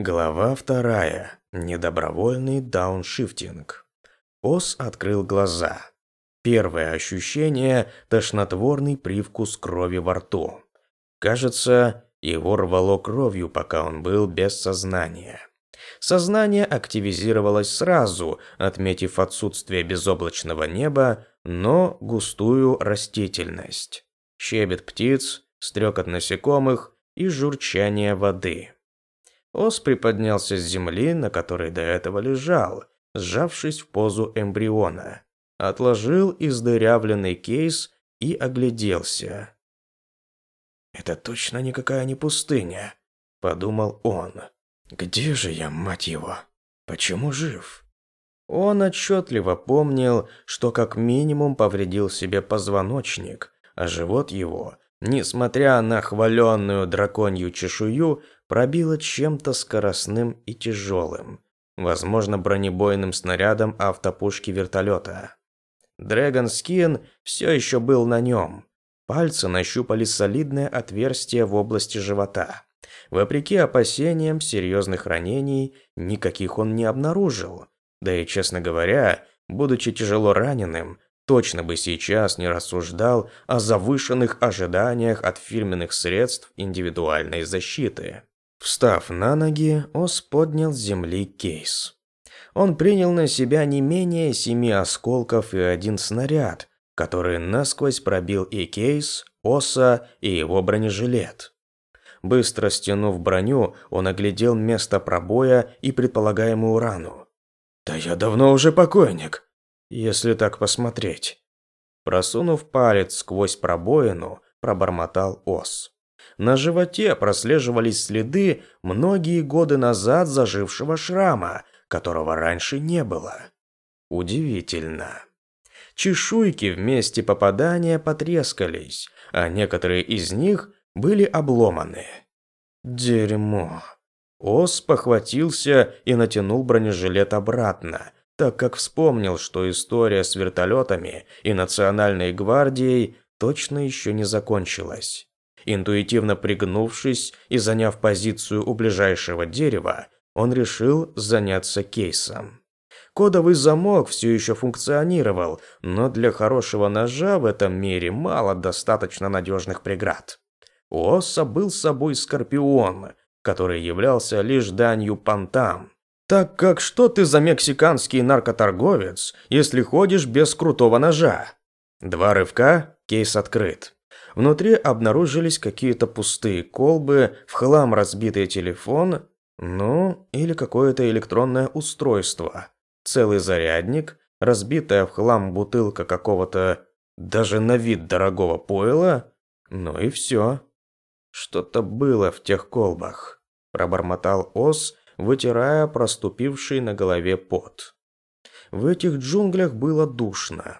Глава вторая. Недобровольный дауншифтинг. Ос открыл глаза. Первое ощущение – тошнотворный привкус крови во рту. Кажется, его рвало кровью, пока он был без сознания. Сознание активизировалось сразу, отметив отсутствие безоблачного неба, но густую растительность. Щебет птиц, стрекот насекомых и журчание воды. Ос приподнялся с земли, на которой до этого лежал, сжавшись в позу эмбриона. Отложил издырявленный кейс и огляделся. «Это точно никакая не пустыня», — подумал он. «Где же я, мать его? Почему жив?» Он отчетливо помнил, что как минимум повредил себе позвоночник, а живот его, несмотря на хваленную драконью чешую, пробило чем-то скоростным и тяжелым, возможно, бронебойным снарядом автопушки вертолета. Дрэгон Скин все еще был на нем. Пальцы нащупали солидное отверстие в области живота. Вопреки опасениям серьезных ранений, никаких он не обнаружил. Да и, честно говоря, будучи тяжело раненым, точно бы сейчас не рассуждал о завышенных ожиданиях от фирменных средств индивидуальной защиты. Встав на ноги, Ос поднял с земли кейс. Он принял на себя не менее семи осколков и один снаряд, который насквозь пробил и кейс, Оса и его бронежилет. Быстро стянув броню, он оглядел место пробоя и предполагаемую рану. «Да я давно уже покойник, если так посмотреть». Просунув палец сквозь пробоину, пробормотал Ос. На животе прослеживались следы многие годы назад зажившего шрама, которого раньше не было. Удивительно. Чешуйки в месте попадания потрескались, а некоторые из них были обломаны. Дерьмо. Ос похватился и натянул бронежилет обратно, так как вспомнил, что история с вертолетами и Национальной гвардией точно еще не закончилась. Интуитивно пригнувшись и заняв позицию у ближайшего дерева, он решил заняться кейсом. Кодовый замок все еще функционировал, но для хорошего ножа в этом мире мало достаточно надежных преград. У Осса был с собой Скорпион, который являлся лишь данью понтам. Так как что ты за мексиканский наркоторговец, если ходишь без крутого ножа? Два рывка, кейс открыт. Внутри обнаружились какие-то пустые колбы, в хлам разбитый телефон, ну, или какое-то электронное устройство. Целый зарядник, разбитая в хлам бутылка какого-то даже на вид дорогого пойла, ну и все. Что-то было в тех колбах, пробормотал Ос, вытирая проступивший на голове пот. В этих джунглях было душно.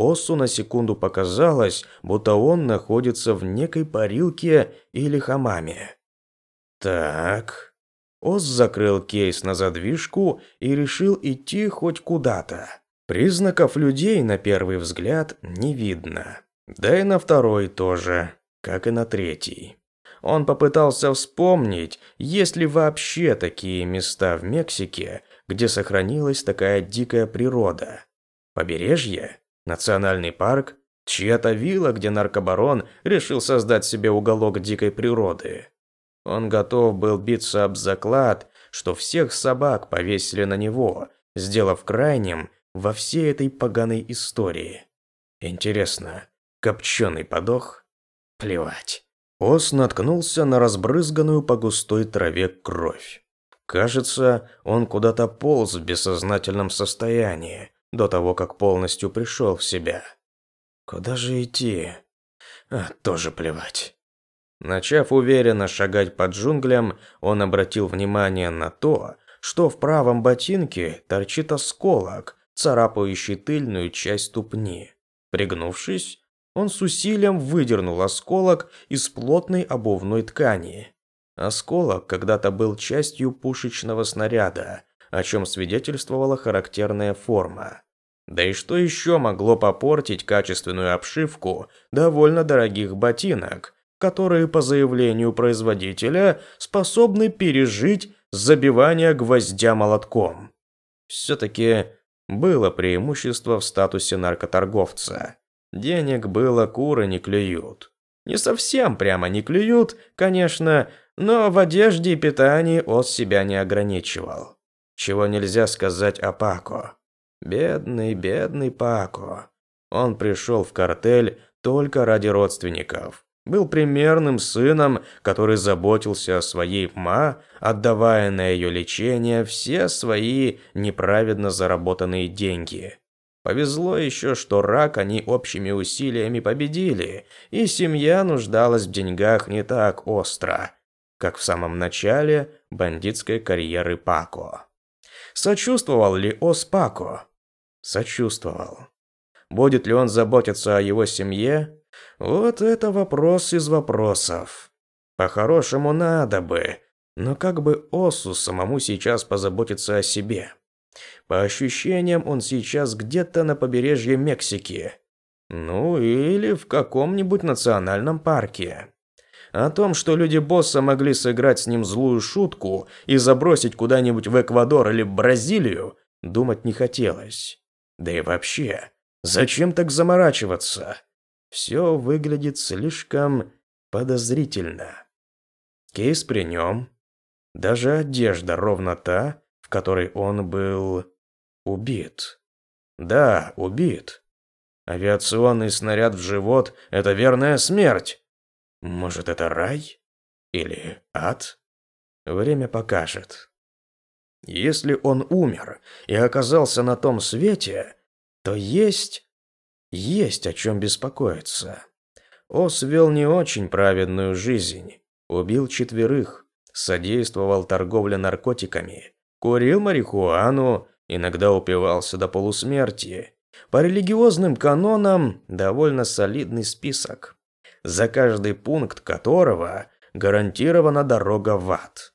Осу на секунду показалось, будто он находится в некой парилке или хамаме. Так. Ос закрыл кейс на задвижку и решил идти хоть куда-то. Признаков людей на первый взгляд не видно. Да и на второй тоже, как и на третий. Он попытался вспомнить, есть ли вообще такие места в Мексике, где сохранилась такая дикая природа. Побережье? Национальный парк – чья-то вилла, где наркобарон решил создать себе уголок дикой природы. Он готов был биться об заклад, что всех собак повесили на него, сделав крайним во всей этой поганой истории. Интересно, копченый подох? Плевать. Ос наткнулся на разбрызганную по густой траве кровь. Кажется, он куда-то полз в бессознательном состоянии, до того, как полностью пришел в себя. Куда же идти? А, тоже плевать. Начав уверенно шагать по джунглям, он обратил внимание на то, что в правом ботинке торчит осколок, царапающий тыльную часть ступни. Пригнувшись, он с усилием выдернул осколок из плотной обувной ткани. Осколок когда-то был частью пушечного снаряда, о чем свидетельствовала характерная форма. Да и что еще могло попортить качественную обшивку довольно дорогих ботинок, которые, по заявлению производителя, способны пережить забивания гвоздя молотком. Все-таки было преимущество в статусе наркоторговца. Денег было, куры не клюют. Не совсем прямо не клюют, конечно, но в одежде и питании Ос себя не ограничивал. Чего нельзя сказать о Пако. Бедный, бедный Пако. Он пришел в картель только ради родственников. Был примерным сыном, который заботился о своей ма, отдавая на ее лечение все свои неправедно заработанные деньги. Повезло еще, что рак они общими усилиями победили, и семья нуждалась в деньгах не так остро, как в самом начале бандитской карьеры Пако. Сочувствовал ли Ос Пако? Сочувствовал. Будет ли он заботиться о его семье? Вот это вопрос из вопросов. По-хорошему надо бы, но как бы Осу самому сейчас позаботиться о себе? По ощущениям, он сейчас где-то на побережье Мексики. Ну, или в каком-нибудь национальном парке. О том, что люди босса могли сыграть с ним злую шутку и забросить куда-нибудь в Эквадор или Бразилию, думать не хотелось. Да и вообще, зачем так заморачиваться? Все выглядит слишком подозрительно. Кейс при нем. Даже одежда ровно та, в которой он был убит. Да, убит. Авиационный снаряд в живот – это верная смерть. Может, это рай? Или ад? Время покажет. Если он умер и оказался на том свете, то есть есть о чем беспокоиться. Ос вел не очень праведную жизнь. Убил четверых, содействовал торговле наркотиками, курил марихуану, иногда упивался до полусмерти. По религиозным канонам довольно солидный список, за каждый пункт которого гарантирована дорога в ад.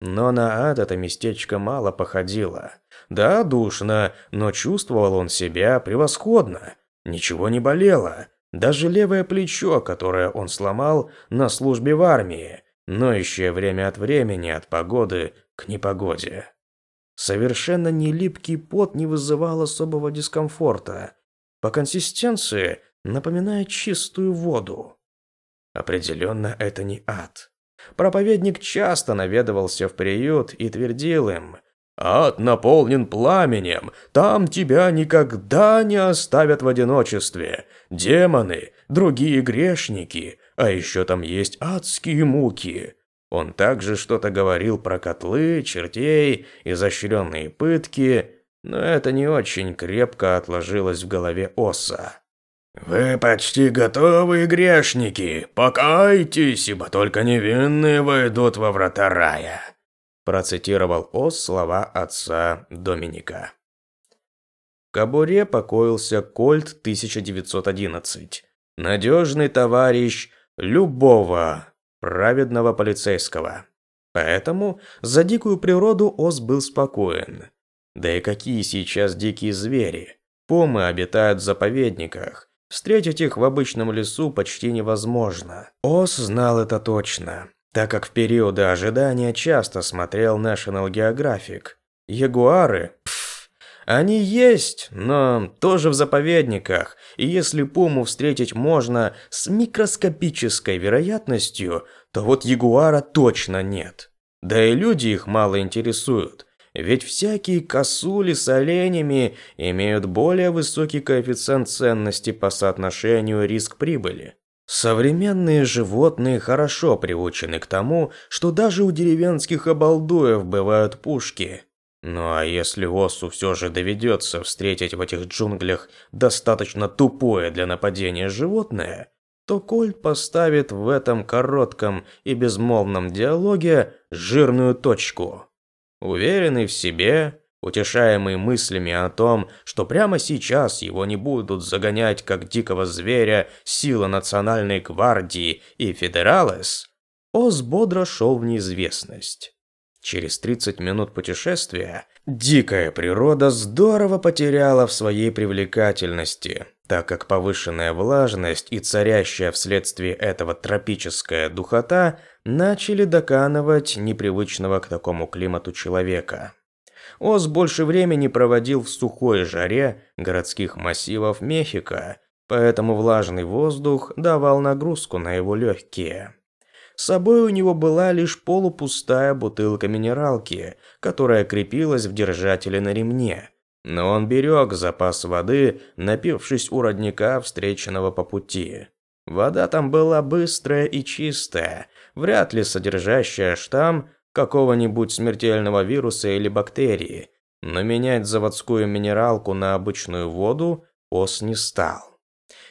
Но на ад это местечко мало походило. Да, душно, но чувствовал он себя превосходно, Ничего не болело. Даже левое плечо, которое он сломал на службе в армии, ноющее время от времени от погоды к непогоде. Совершенно не липкий пот не вызывал особого дискомфорта. По консистенции напоминает чистую воду. Определенно это не ад. Проповедник часто наведывался в приют и твердил им – Ад наполнен пламенем, там тебя никогда не оставят в одиночестве. Демоны, другие грешники, а еще там есть адские муки. Он также что-то говорил про котлы, чертей, изощренные пытки, но это не очень крепко отложилось в голове Оса. «Вы почти готовы, грешники, покайтесь, ибо только невинные войдут во врата рая», процитировал Ос слова отца Доминика. В кобуре покоился Кольт 1911. Надежный товарищ любого праведного полицейского. Поэтому за дикую природу Ос был спокоен. Да и какие сейчас дикие звери? Помы обитают в заповедниках. Встретить их в обычном лесу почти невозможно. Ос знал это точно так как в периоды ожидания часто смотрел National Geographic. Ягуары, пф, они есть, но тоже в заповедниках, и если пуму встретить можно с микроскопической вероятностью, то вот ягуара точно нет. Да и люди их мало интересуют, ведь всякие косули с оленями имеют более высокий коэффициент ценности по соотношению риск-прибыли. Современные животные хорошо приучены к тому, что даже у деревенских обалдуев бывают пушки. Ну а если Осу все же доведется встретить в этих джунглях достаточно тупое для нападения животное, то Кольт поставит в этом коротком и безмолвном диалоге жирную точку. Уверенный в себе, Утешаемый мыслями о том, что прямо сейчас его не будут загонять как дикого зверя сила национальной гвардии и федералес, Оз бодро шел в неизвестность. Через 30 минут путешествия дикая природа здорово потеряла в своей привлекательности, так как повышенная влажность и царящая вследствие этого тропическая духота начали доканывать непривычного к такому климату человека. Оз больше времени проводил в сухой жаре городских массивов Мехико, поэтому влажный воздух давал нагрузку на его легкие. С собой у него была лишь полупустая бутылка минералки, которая крепилась в держателе на ремне. Но он берег запас воды, напившись у родника, встреченного по пути. Вода там была быстрая и чистая, вряд ли содержащая штамм какого-нибудь смертельного вируса или бактерии, но менять заводскую минералку на обычную воду Ос не стал.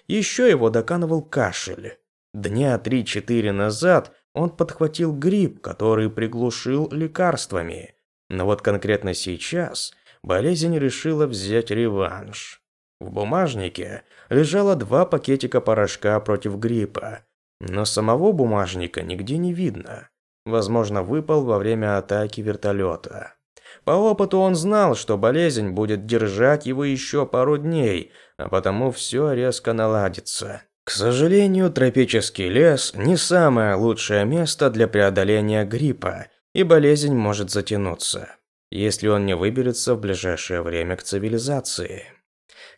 Еще его доканывал кашель. Дня три-четыре назад он подхватил грипп, который приглушил лекарствами. Но вот конкретно сейчас болезнь решила взять реванш. В бумажнике лежало два пакетика порошка против гриппа, но самого бумажника нигде не видно. Возможно, выпал во время атаки вертолета. По опыту он знал, что болезнь будет держать его еще пару дней, а потому все резко наладится. К сожалению, тропический лес не самое лучшее место для преодоления гриппа, и болезнь может затянуться, если он не выберется в ближайшее время к цивилизации.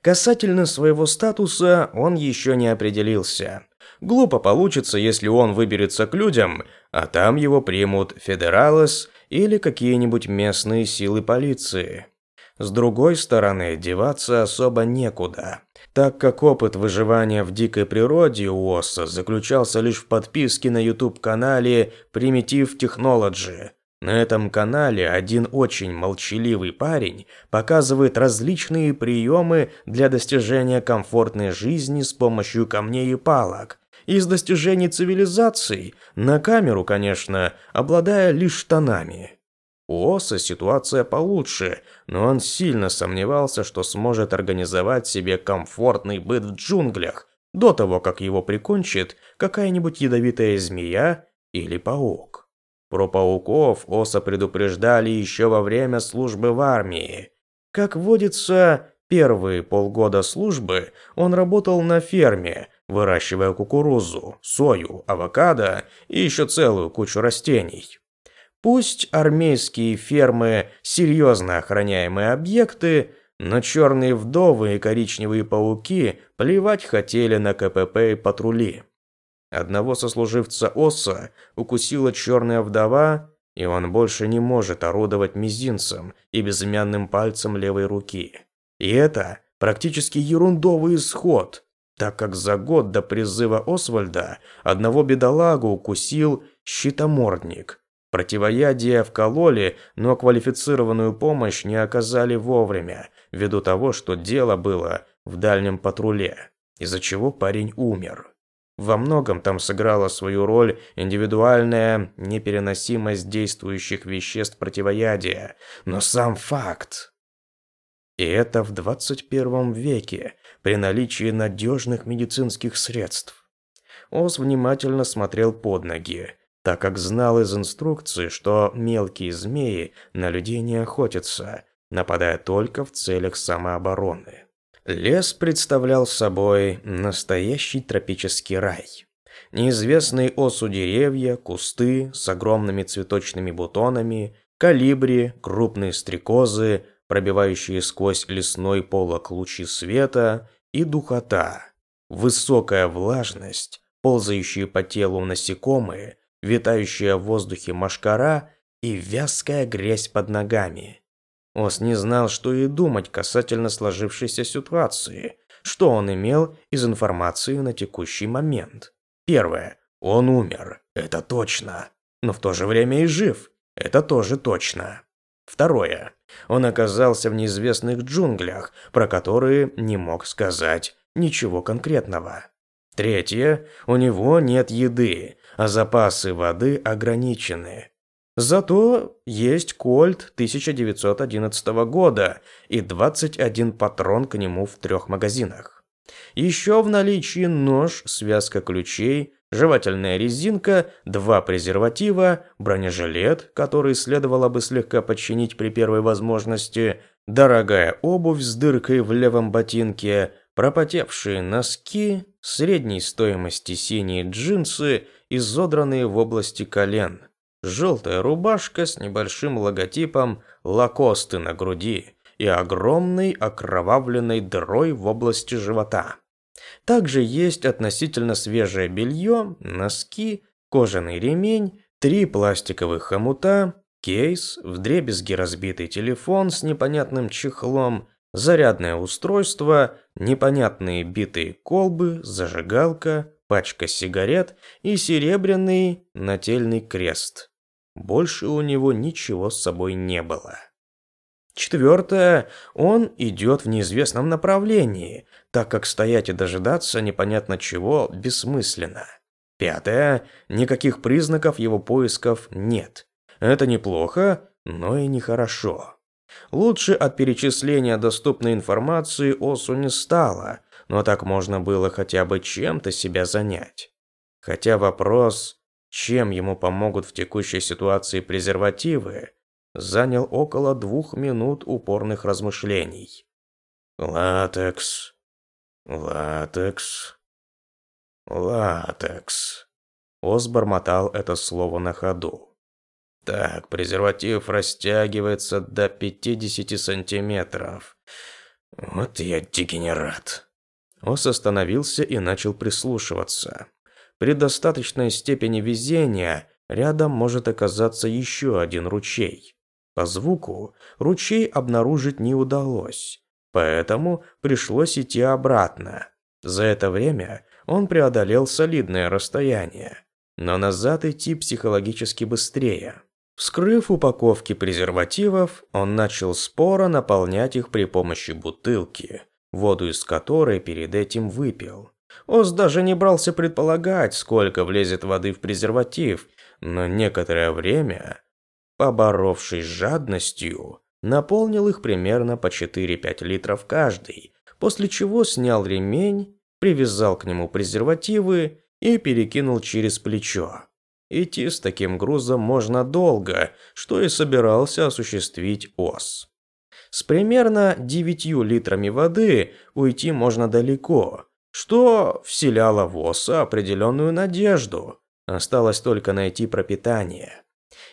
Касательно своего статуса он еще не определился. Глупо получится, если он выберется к людям, а там его примут федералос или какие-нибудь местные силы полиции. С другой стороны, деваться особо некуда так как опыт выживания в дикой природе у Осса заключался лишь в подписке на YouTube-канале Primitive Technology. На этом канале один очень молчаливый парень показывает различные приемы для достижения комфортной жизни с помощью камней и палок. Из достижений цивилизации, на камеру, конечно, обладая лишь штанами. У Оса ситуация получше, но он сильно сомневался, что сможет организовать себе комфортный быт в джунглях до того, как его прикончит какая-нибудь ядовитая змея или паук. Про пауков Оса предупреждали еще во время службы в армии. Как водится, первые полгода службы он работал на ферме, выращивая кукурузу, сою, авокадо и еще целую кучу растений. Пусть армейские фермы – серьезно охраняемые объекты, но черные вдовы и коричневые пауки плевать хотели на КПП и патрули. Одного сослуживца Оса укусила черная вдова, и он больше не может орудовать мизинцем и безымянным пальцем левой руки. И это практически ерундовый исход, так как за год до призыва Освальда одного бедолагу укусил щитомордник – Противоядие вкололи, но квалифицированную помощь не оказали вовремя, ввиду того, что дело было в дальнем патруле, из-за чего парень умер. Во многом там сыграла свою роль индивидуальная непереносимость действующих веществ противоядия, но сам факт. И это в 21 веке, при наличии надежных медицинских средств. Оз внимательно смотрел под ноги, так как знал из инструкции, что мелкие змеи на людей не охотятся, нападая только в целях самообороны. Лес представлял собой настоящий тропический рай. Неизвестные осу деревья, кусты с огромными цветочными бутонами, калибри, крупные стрекозы, пробивающие сквозь лесной полог лучи света и духота. Высокая влажность, ползающие по телу насекомые, витающая в воздухе машкара и вязкая грязь под ногами. Ос не знал, что и думать касательно сложившейся ситуации, что он имел из информации на текущий момент. Первое. Он умер, это точно. Но в то же время и жив, это тоже точно. Второе. Он оказался в неизвестных джунглях, про которые не мог сказать ничего конкретного. Третье. У него нет еды, а запасы воды ограничены. Зато есть кольт 1911 года и 21 патрон к нему в трех магазинах. Еще в наличии нож, связка ключей, жевательная резинка, два презерватива, бронежилет, который следовало бы слегка подчинить при первой возможности, дорогая обувь с дыркой в левом ботинке, пропотевшие носки, средней стоимости синие джинсы, изодранные в области колен, желтая рубашка с небольшим логотипом «Лакосты» на груди и огромной окровавленной дырой в области живота. Также есть относительно свежее белье, носки, кожаный ремень, три пластиковых хомута, кейс, вдребезги разбитый телефон с непонятным чехлом, зарядное устройство, непонятные битые колбы, зажигалка, пачка сигарет и серебряный нательный крест. Больше у него ничего с собой не было. Четвертое, он идет в неизвестном направлении, так как стоять и дожидаться непонятно чего бессмысленно. Пятое, никаких признаков его поисков нет. Это неплохо, но и нехорошо. Лучше от перечисления доступной информации Осу не стало, но так можно было хотя бы чем-то себя занять. Хотя вопрос, чем ему помогут в текущей ситуации презервативы, занял около двух минут упорных размышлений. Латекс, латекс, латекс. Ос бормотал это слово на ходу. Так, презерватив растягивается до 50 сантиметров. Вот я дегенерат. Ос остановился и начал прислушиваться. При достаточной степени везения рядом может оказаться еще один ручей. По звуку ручей обнаружить не удалось, поэтому пришлось идти обратно. За это время он преодолел солидное расстояние, но назад идти психологически быстрее. Вскрыв упаковки презервативов, он начал споро наполнять их при помощи бутылки, воду из которой перед этим выпил. Ос даже не брался предполагать, сколько влезет воды в презерватив, но некоторое время, поборовшись с жадностью, наполнил их примерно по 4-5 литров каждый, после чего снял ремень, привязал к нему презервативы и перекинул через плечо. Идти с таким грузом можно долго, что и собирался осуществить ОС. С примерно 9 литрами воды уйти можно далеко, что вселяло в определенную надежду. Осталось только найти пропитание.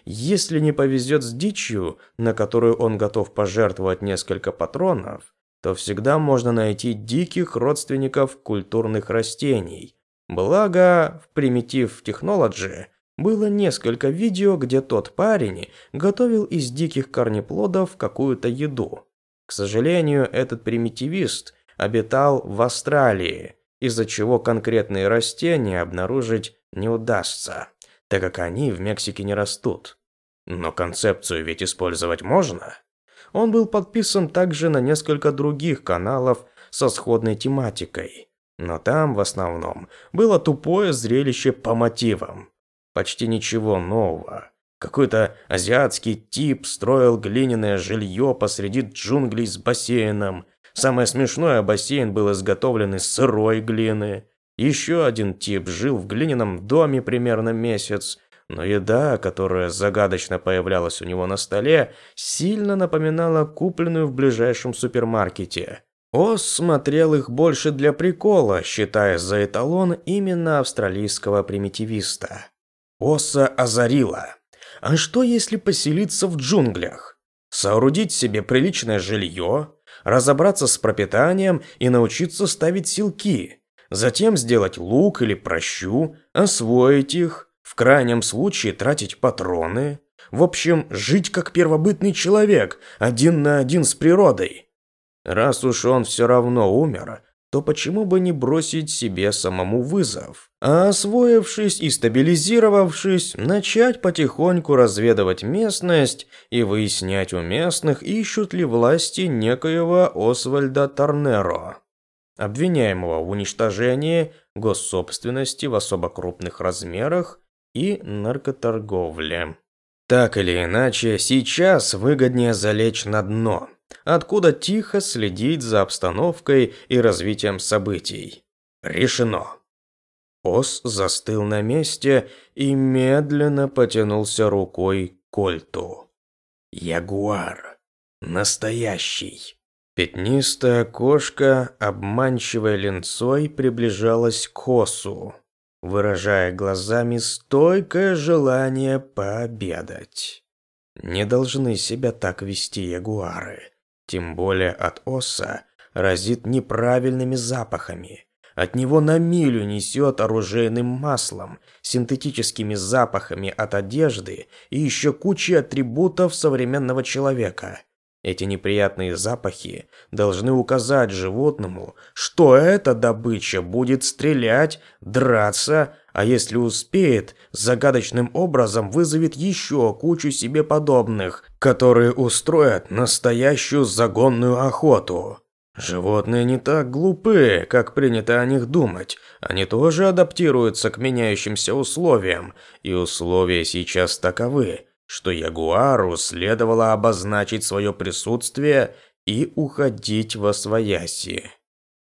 Если не повезет с дичью, на которую он готов пожертвовать несколько патронов, то всегда можно найти диких родственников культурных растений. Благо, в Primitive Technology было несколько видео, где тот парень готовил из диких корнеплодов какую-то еду. К сожалению, этот примитивист обитал в Австралии, из-за чего конкретные растения обнаружить не удастся, так как они в Мексике не растут. Но концепцию ведь использовать можно. Он был подписан также на несколько других каналов со сходной тематикой. Но там в основном было тупое зрелище по мотивам. Почти ничего нового. Какой-то азиатский тип строил глиняное жилье посреди джунглей с бассейном. Самое смешное, бассейн был изготовлен из сырой глины. Еще один тип жил в глиняном доме примерно месяц, но еда, которая загадочно появлялась у него на столе, сильно напоминала купленную в ближайшем супермаркете. Ос смотрел их больше для прикола, считая за эталон именно австралийского примитивиста. Оса озарила. А что если поселиться в джунглях? Соорудить себе приличное жилье, разобраться с пропитанием и научиться ставить силки. Затем сделать лук или прощу, освоить их, в крайнем случае тратить патроны. В общем, жить как первобытный человек, один на один с природой. Раз уж он все равно умер, то почему бы не бросить себе самому вызов? А освоившись и стабилизировавшись, начать потихоньку разведывать местность и выяснять у местных, ищут ли власти некоего Освальда Торнеро, обвиняемого в уничтожении госсобственности в особо крупных размерах и наркоторговле. Так или иначе, сейчас выгоднее залечь на дно – откуда тихо следить за обстановкой и развитием событий. Решено. Ос застыл на месте и медленно потянулся рукой к кольту. Ягуар. Настоящий. Пятнистая кошка, обманчивой ленцой, приближалась к Осу, выражая глазами стойкое желание пообедать. Не должны себя так вести ягуары, тем более от Оса разит неправильными запахами. От него на милю несет оружейным маслом, синтетическими запахами от одежды и еще кучей атрибутов современного человека. Эти неприятные запахи должны указать животному, что эта добыча будет стрелять, драться, а если успеет, загадочным образом вызовет еще кучу себе подобных, которые устроят настоящую загонную охоту. Животные не так глупы, как принято о них думать. Они тоже адаптируются к меняющимся условиям, и условия сейчас таковы, что ягуару следовало обозначить свое присутствие и уходить во свояси.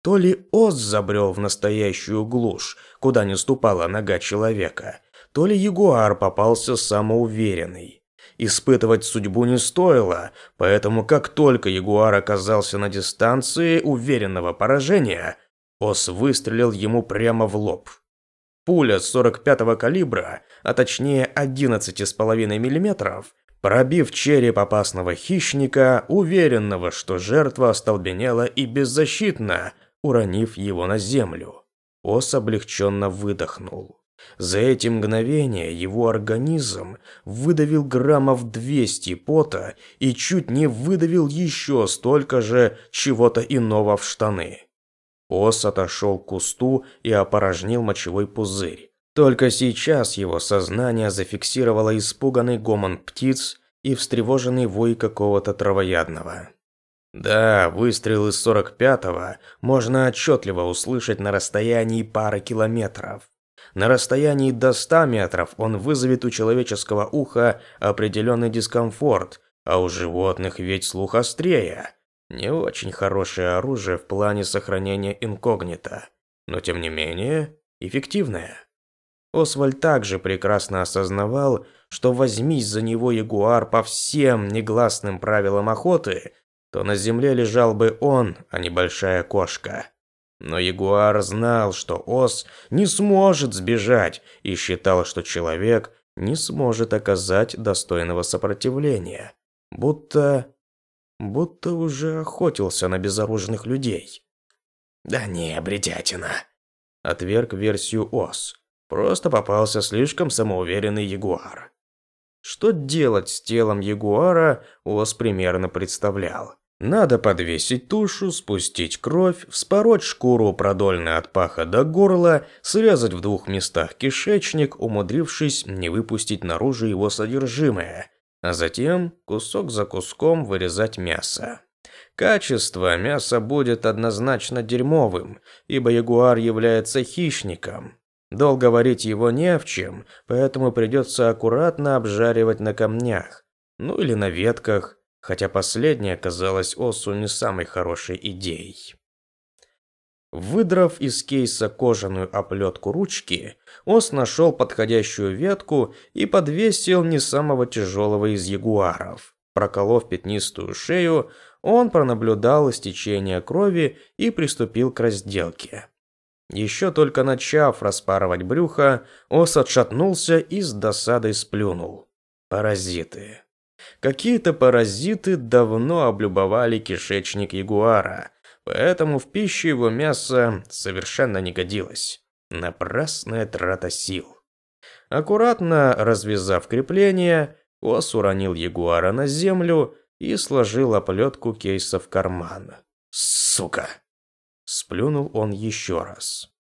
То ли ос забрел в настоящую глушь, куда не ступала нога человека, то ли ягуар попался самоуверенный. Испытывать судьбу не стоило, поэтому как только Ягуар оказался на дистанции уверенного поражения, Ос выстрелил ему прямо в лоб. Пуля 45-го калибра, а точнее 11,5 мм, пробив череп опасного хищника, уверенного, что жертва остолбенела и беззащитна, уронив его на землю. Ос облегченно выдохнул. За эти мгновения его организм выдавил граммов 200 пота и чуть не выдавил еще столько же чего-то иного в штаны. Ос отошел к кусту и опорожнил мочевой пузырь. Только сейчас его сознание зафиксировало испуганный гомон птиц и встревоженный вой какого-то травоядного. Да, выстрел из 45-го можно отчетливо услышать на расстоянии пары километров. На расстоянии до 100 метров он вызовет у человеческого уха определенный дискомфорт, а у животных ведь слух острее. Не очень хорошее оружие в плане сохранения инкогнито, но тем не менее эффективное. Освальд также прекрасно осознавал, что возьмись за него ягуар по всем негласным правилам охоты, то на земле лежал бы он, а не большая кошка. Но ягуар знал, что ос не сможет сбежать и считал, что человек не сможет оказать достойного сопротивления. Будто... будто уже охотился на безоружных людей. «Да не, бредятина», — отверг версию ос. Просто попался слишком самоуверенный ягуар. Что делать с телом ягуара, ос примерно представлял. Надо подвесить тушу, спустить кровь, вспороть шкуру продольно от паха до горла, срезать в двух местах кишечник, умудрившись не выпустить наружу его содержимое, а затем кусок за куском вырезать мясо. Качество мяса будет однозначно дерьмовым, ибо ягуар является хищником. Долго варить его не в чем, поэтому придется аккуратно обжаривать на камнях, ну или на ветках, хотя последнее казалось Осу не самой хорошей идеей. Выдрав из кейса кожаную оплетку ручки, Ос нашел подходящую ветку и подвесил не самого тяжелого из ягуаров. Проколов пятнистую шею, он пронаблюдал истечение крови и приступил к разделке. Еще только начав распарывать брюхо, Ос отшатнулся и с досадой сплюнул. Паразиты. Какие-то паразиты давно облюбовали кишечник ягуара, поэтому в пищу его мясо совершенно не годилось. Напрасная трата сил. Аккуратно развязав крепление, Ос уронил ягуара на землю и сложил оплетку кейса в карман. «Сука!» Сплюнул он еще раз.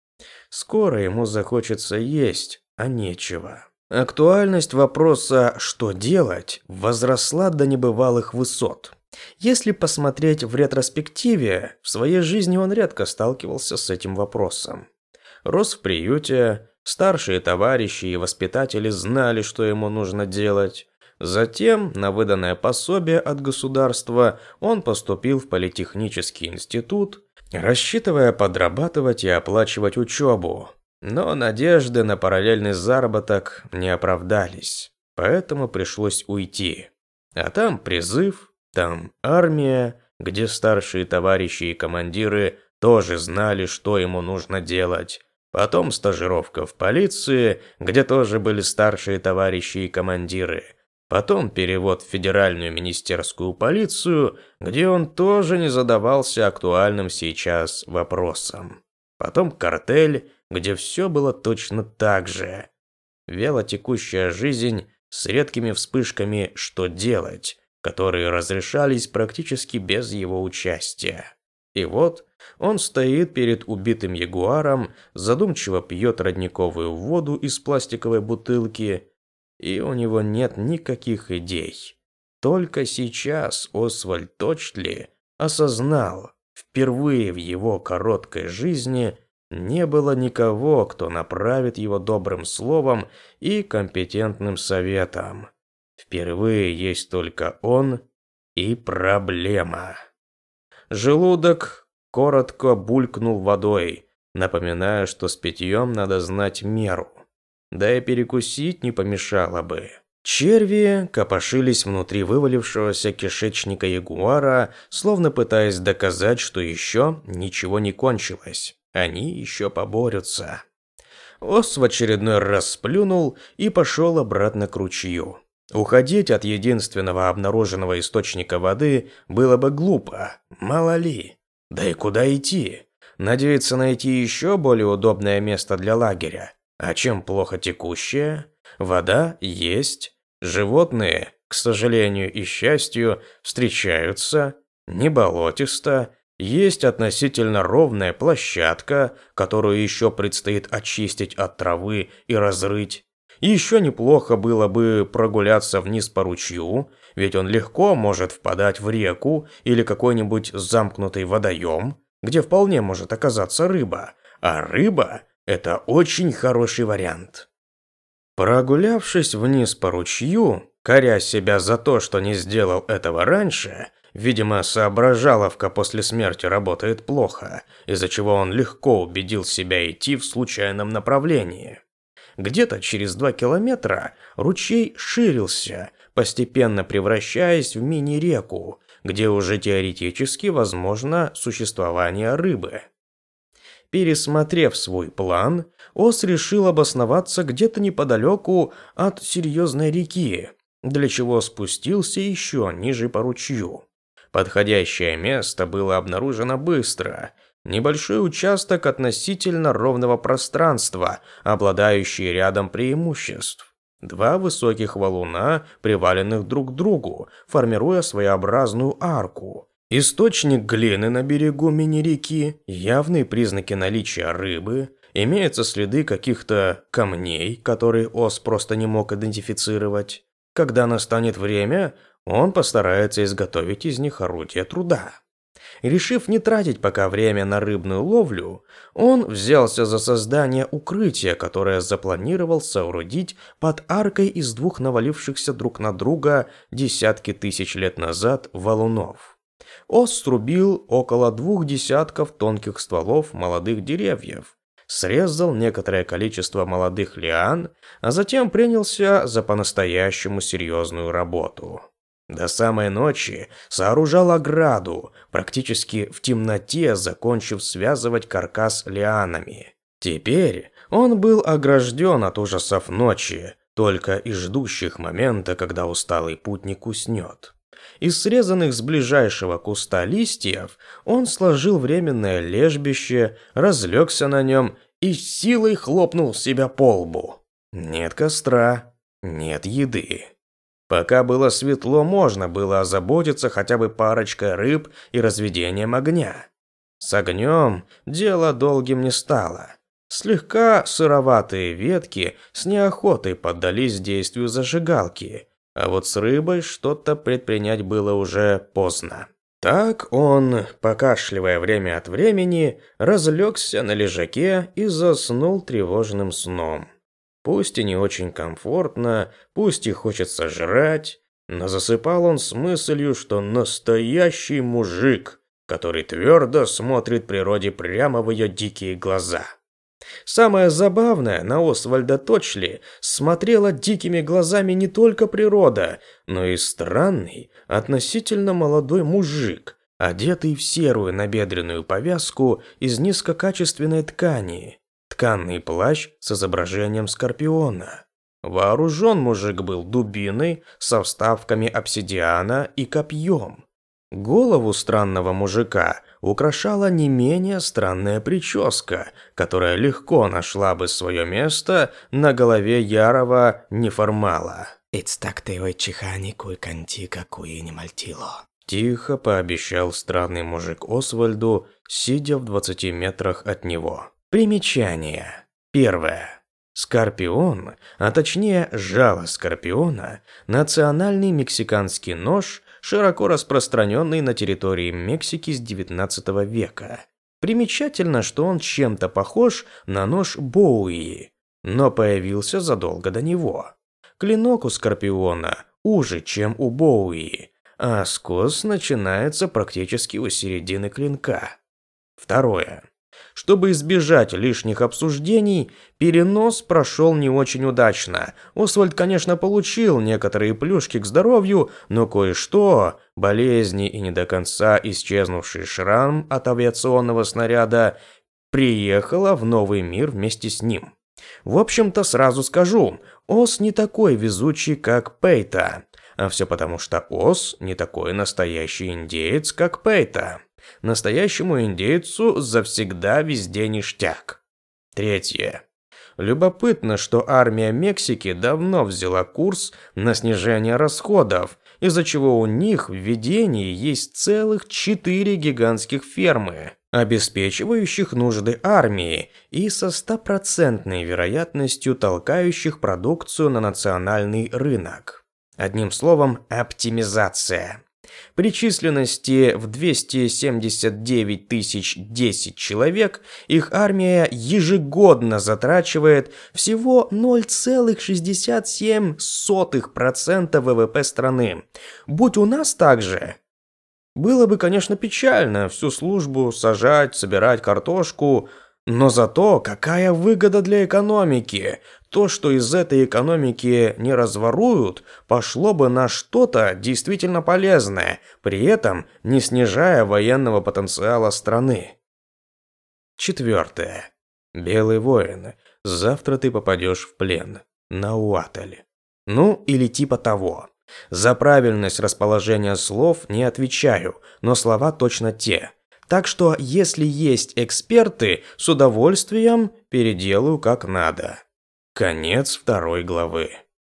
Скоро ему захочется есть, а нечего. Актуальность вопроса «что делать?» возросла до небывалых высот. Если посмотреть в ретроспективе, в своей жизни он редко сталкивался с этим вопросом. Рос в приюте, старшие товарищи и воспитатели знали, что ему нужно делать. Затем, на выданное пособие от государства, он поступил в политехнический институт, рассчитывая подрабатывать и оплачивать учебу, но надежды на параллельный заработок не оправдались, поэтому пришлось уйти. А там призыв, там армия, где старшие товарищи и командиры тоже знали, что ему нужно делать. Потом стажировка в полиции, где тоже были старшие товарищи и командиры. Потом перевод в федеральную министерскую полицию, где он тоже не задавался актуальным сейчас вопросом. Потом картель, где все было точно так же. Велотекущая жизнь с редкими вспышками «что делать», которые разрешались практически без его участия. И вот он стоит перед убитым ягуаром, задумчиво пьет родниковую воду из пластиковой бутылки, и у него нет никаких идей. Только сейчас Освальд Точли осознал, впервые в его короткой жизни не было никого, кто направит его добрым словом и компетентным советом. Впервые есть только он и проблема. Желудок коротко булькнул водой, напоминая, что с питьем надо знать меру. Да и перекусить не помешало бы. Черви копошились внутри вывалившегося кишечника ягуара, словно пытаясь доказать, что еще ничего не кончилось. Они еще поборются. Ос в очередной раз сплюнул и пошел обратно к ручью. Уходить от единственного обнаруженного источника воды было бы глупо, мало ли. Да и куда идти? Надеяться найти еще более удобное место для лагеря. А чем плохо текущее? Вода есть. Животные, к сожалению и счастью, встречаются. Не болотисто. Есть относительно ровная площадка, которую еще предстоит очистить от травы и разрыть. Еще неплохо было бы прогуляться вниз по ручью, ведь он легко может впадать в реку или какой-нибудь замкнутый водоем, где вполне может оказаться рыба, а рыба – это очень хороший вариант. Прогулявшись вниз по ручью, коря себя за то, что не сделал этого раньше, видимо, соображаловка после смерти работает плохо, из-за чего он легко убедил себя идти в случайном направлении. Где-то через два километра ручей ширился, постепенно превращаясь в мини-реку, где уже теоретически возможно существование рыбы. Пересмотрев свой план, Ос решил обосноваться где-то неподалеку от серьезной реки, для чего спустился еще ниже по ручью. Подходящее место было обнаружено быстро – Небольшой участок относительно ровного пространства, обладающий рядом преимуществ. Два высоких валуна, приваленных друг к другу, формируя своеобразную арку. Источник глины на берегу мини-реки, явные признаки наличия рыбы, имеются следы каких-то камней, которые Ос просто не мог идентифицировать. Когда настанет время, он постарается изготовить из них орудие труда. Решив не тратить пока время на рыбную ловлю, он взялся за создание укрытия, которое запланировал соорудить под аркой из двух навалившихся друг на друга десятки тысяч лет назад валунов. Ос срубил около двух десятков тонких стволов молодых деревьев, срезал некоторое количество молодых лиан, а затем принялся за по-настоящему серьезную работу. До самой ночи сооружал ограду, практически в темноте закончив связывать каркас лианами. Теперь он был огражден от ужасов ночи, только и ждущих момента, когда усталый путник уснет. Из срезанных с ближайшего куста листьев он сложил временное лежбище, разлегся на нем и силой хлопнул себя по лбу. Нет костра, нет еды. Пока было светло, можно было озаботиться хотя бы парочкой рыб и разведением огня. С огнем дело долгим не стало. Слегка сыроватые ветки с неохотой поддались действию зажигалки, а вот с рыбой что-то предпринять было уже поздно. Так он, покашливая время от времени, разлегся на лежаке и заснул тревожным сном. Пусть и не очень комфортно, пусть и хочется жрать, но засыпал он с мыслью, что настоящий мужик, который твердо смотрит природе прямо в ее дикие глаза. Самое забавное, на Освальда Точли смотрела дикими глазами не только природа, но и странный, относительно молодой мужик, одетый в серую набедренную повязку из низкокачественной ткани, тканный плащ с изображением скорпиона. Вооружен мужик был дубиной со вставками обсидиана и копьем. Голову странного мужика украшала не менее странная прическа, которая легко нашла бы свое место на голове ярого неформала. Тихо пообещал странный мужик Освальду, сидя в 20 метрах от него. Примечание. Первое. Скорпион, а точнее жало скорпиона, национальный мексиканский нож, широко распространенный на территории Мексики с 19 века. Примечательно, что он чем-то похож на нож Боуи, но появился задолго до него. Клинок у скорпиона уже, чем у Боуи, а скос начинается практически у середины клинка. Второе. Чтобы избежать лишних обсуждений, перенос прошел не очень удачно. Освальд, конечно, получил некоторые плюшки к здоровью, но кое-что, болезни и не до конца исчезнувший шрам от авиационного снаряда, приехало в новый мир вместе с ним. В общем-то, сразу скажу, Ос не такой везучий, как Пейта. А все потому, что Ос не такой настоящий индеец, как Пейта. Настоящему индейцу завсегда везде ништяк. Третье. Любопытно, что армия Мексики давно взяла курс на снижение расходов, из-за чего у них в ведении есть целых четыре гигантских фермы, обеспечивающих нужды армии и со стопроцентной вероятностью толкающих продукцию на национальный рынок. Одним словом, оптимизация. При численности в 279 тысяч 10 человек их армия ежегодно затрачивает всего 0,67% ВВП страны. Будь у нас так же, было бы, конечно, печально всю службу сажать, собирать картошку, но зато какая выгода для экономики? То, что из этой экономики не разворуют, пошло бы на что-то действительно полезное, при этом не снижая военного потенциала страны. Четвертое. Белый воин. Завтра ты попадешь в плен. На Уаталь. Ну, или типа того. За правильность расположения слов не отвечаю, но слова точно те. Так что, если есть эксперты, с удовольствием переделаю как надо. Конец второй главы.